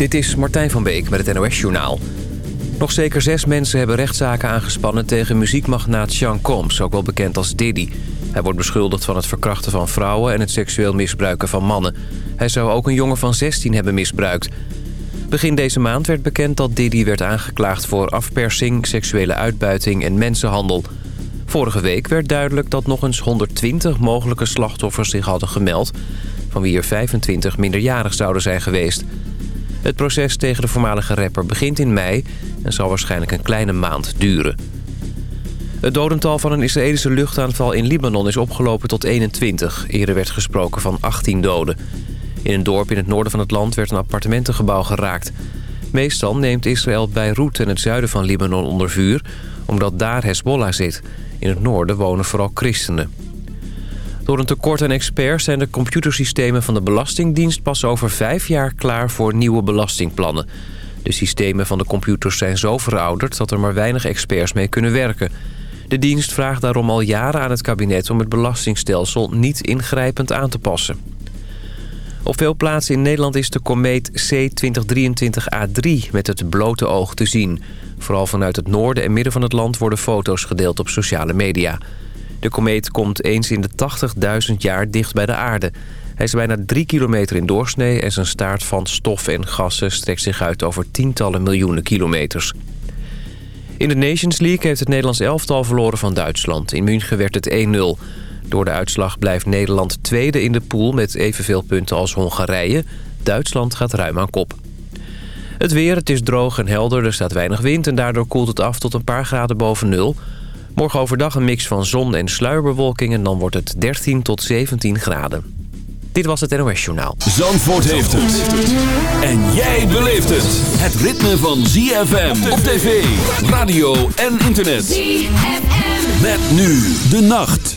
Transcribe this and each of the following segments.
Dit is Martijn van Beek met het NOS-journaal. Nog zeker zes mensen hebben rechtszaken aangespannen tegen muziekmagnaat Sean Combs, ook wel bekend als Diddy. Hij wordt beschuldigd van het verkrachten van vrouwen en het seksueel misbruiken van mannen. Hij zou ook een jongen van 16 hebben misbruikt. Begin deze maand werd bekend dat Diddy werd aangeklaagd voor afpersing, seksuele uitbuiting en mensenhandel. Vorige week werd duidelijk dat nog eens 120 mogelijke slachtoffers zich hadden gemeld... van wie er 25 minderjarig zouden zijn geweest. Het proces tegen de voormalige rapper begint in mei... en zal waarschijnlijk een kleine maand duren. Het dodental van een Israëlische luchtaanval in Libanon is opgelopen tot 21. Eerder werd gesproken van 18 doden. In een dorp in het noorden van het land werd een appartementengebouw geraakt. Meestal neemt Israël Beirut en het zuiden van Libanon onder vuur... omdat daar Hezbollah zit. In het noorden wonen vooral christenen. Door een tekort aan experts zijn de computersystemen van de Belastingdienst... pas over vijf jaar klaar voor nieuwe belastingplannen. De systemen van de computers zijn zo verouderd... dat er maar weinig experts mee kunnen werken. De dienst vraagt daarom al jaren aan het kabinet... om het belastingstelsel niet ingrijpend aan te passen. Op veel plaatsen in Nederland is de komeet C2023A3 met het blote oog te zien. Vooral vanuit het noorden en midden van het land worden foto's gedeeld op sociale media. De komeet komt eens in de 80.000 jaar dicht bij de aarde. Hij is bijna 3 kilometer in doorsnee en zijn staart van stof en gassen strekt zich uit over tientallen miljoenen kilometers. In de Nations League heeft het Nederlands elftal verloren van Duitsland. In München werd het 1-0. Door de uitslag blijft Nederland tweede in de pool met evenveel punten als Hongarije. Duitsland gaat ruim aan kop. Het weer, het is droog en helder, er staat weinig wind... en daardoor koelt het af tot een paar graden boven nul. Morgen overdag een mix van zon en sluierbewolking... en dan wordt het 13 tot 17 graden. Dit was het NOS Journaal. Zandvoort heeft het. En jij beleeft het. Het ritme van ZFM op tv, radio en internet. ZFM. Met nu de nacht.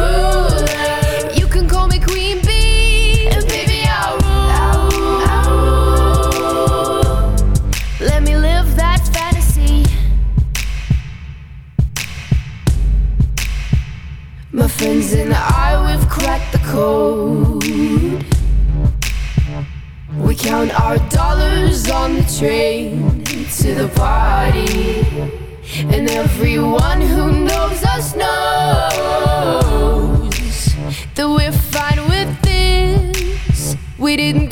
move.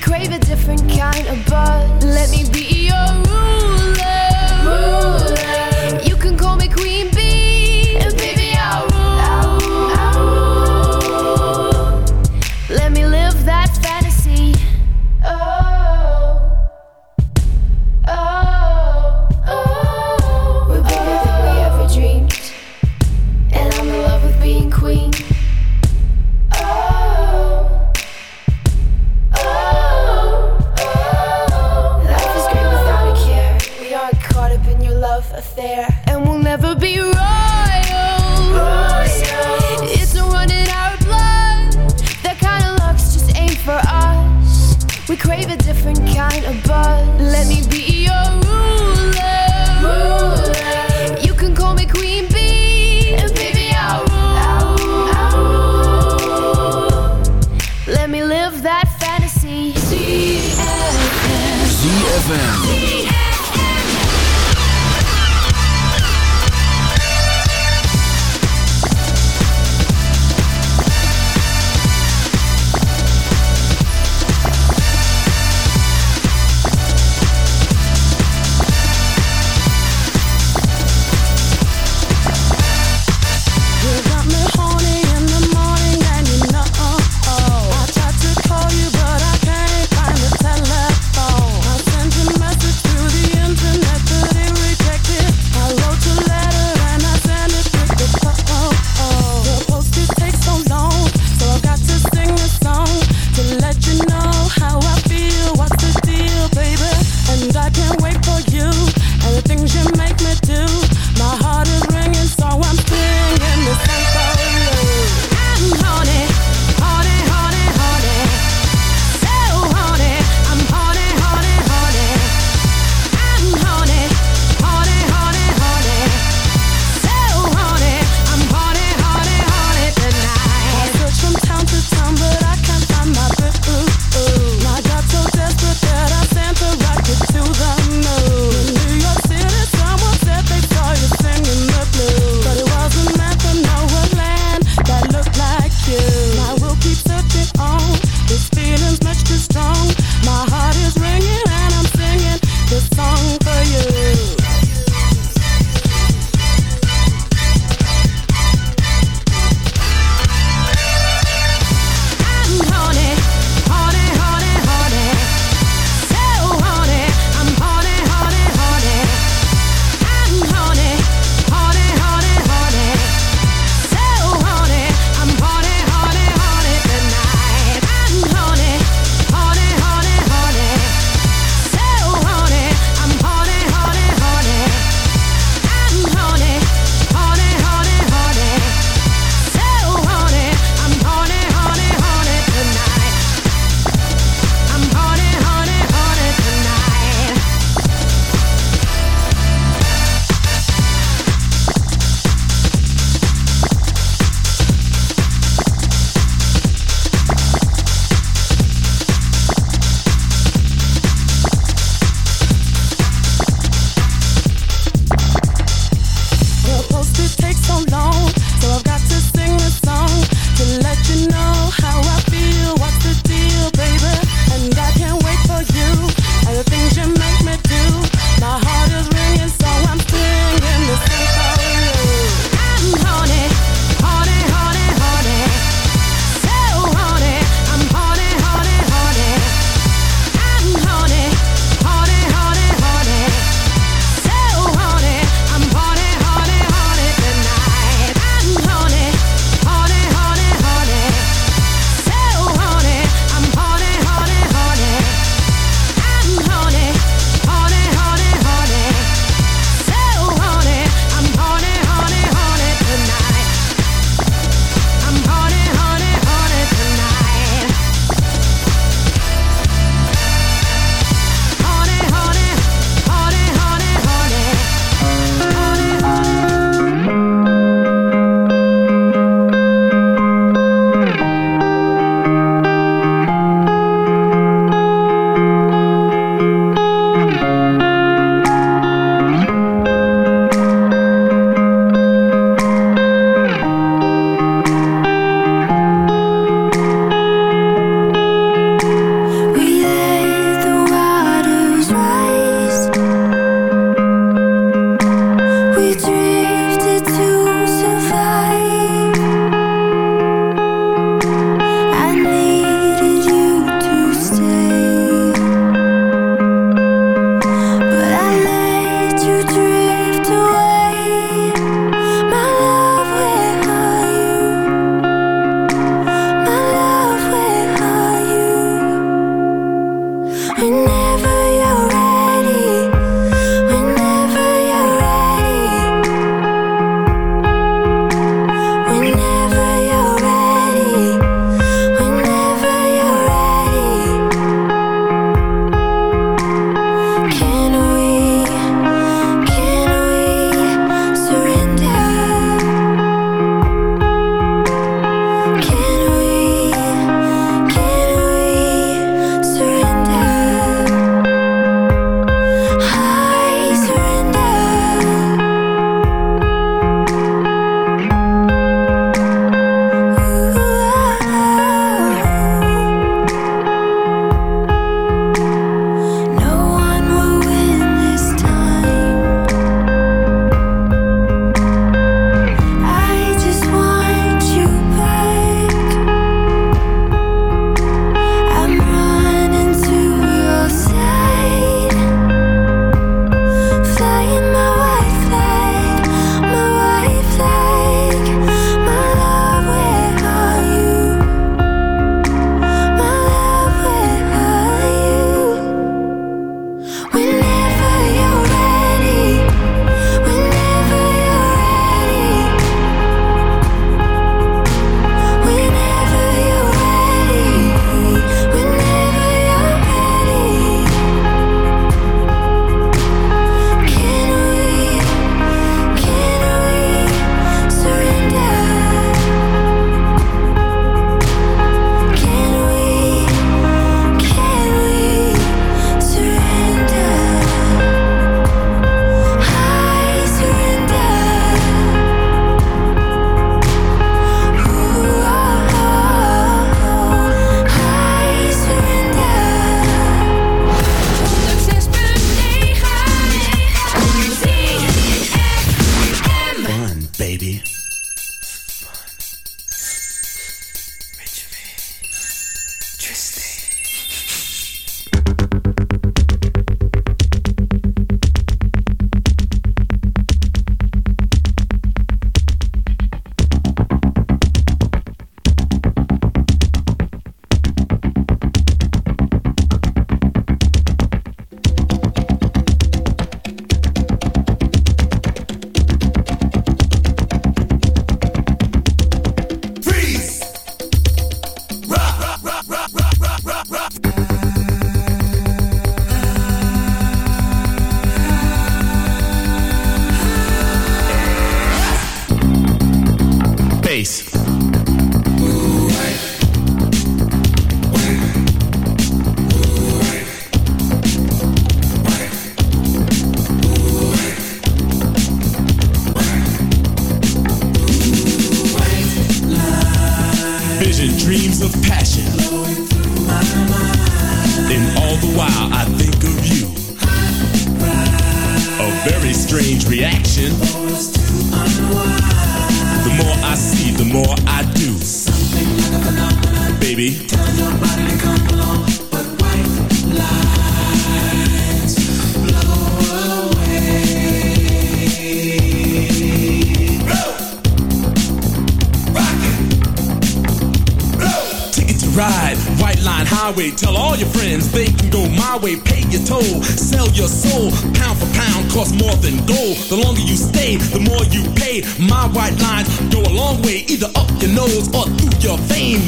Crave a different kind of buzz. Let me be your ruler. ruler. You can call me Queen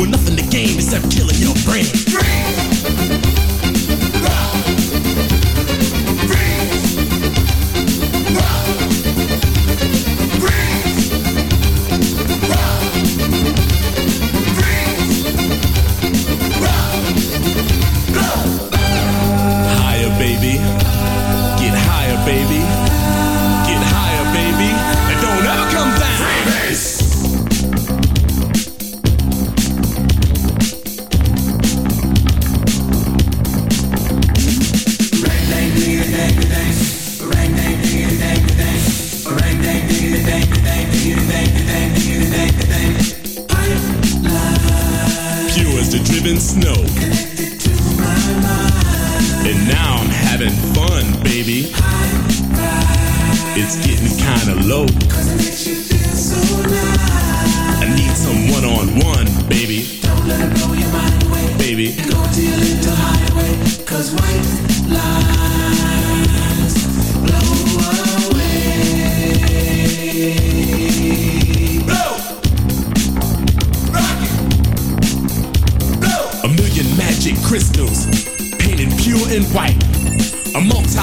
with nothing to gain. having fun, baby. It's getting kinda low. I need some one on one, baby. Don't let it blow your mind away. Baby. Go to your little highway. Cause white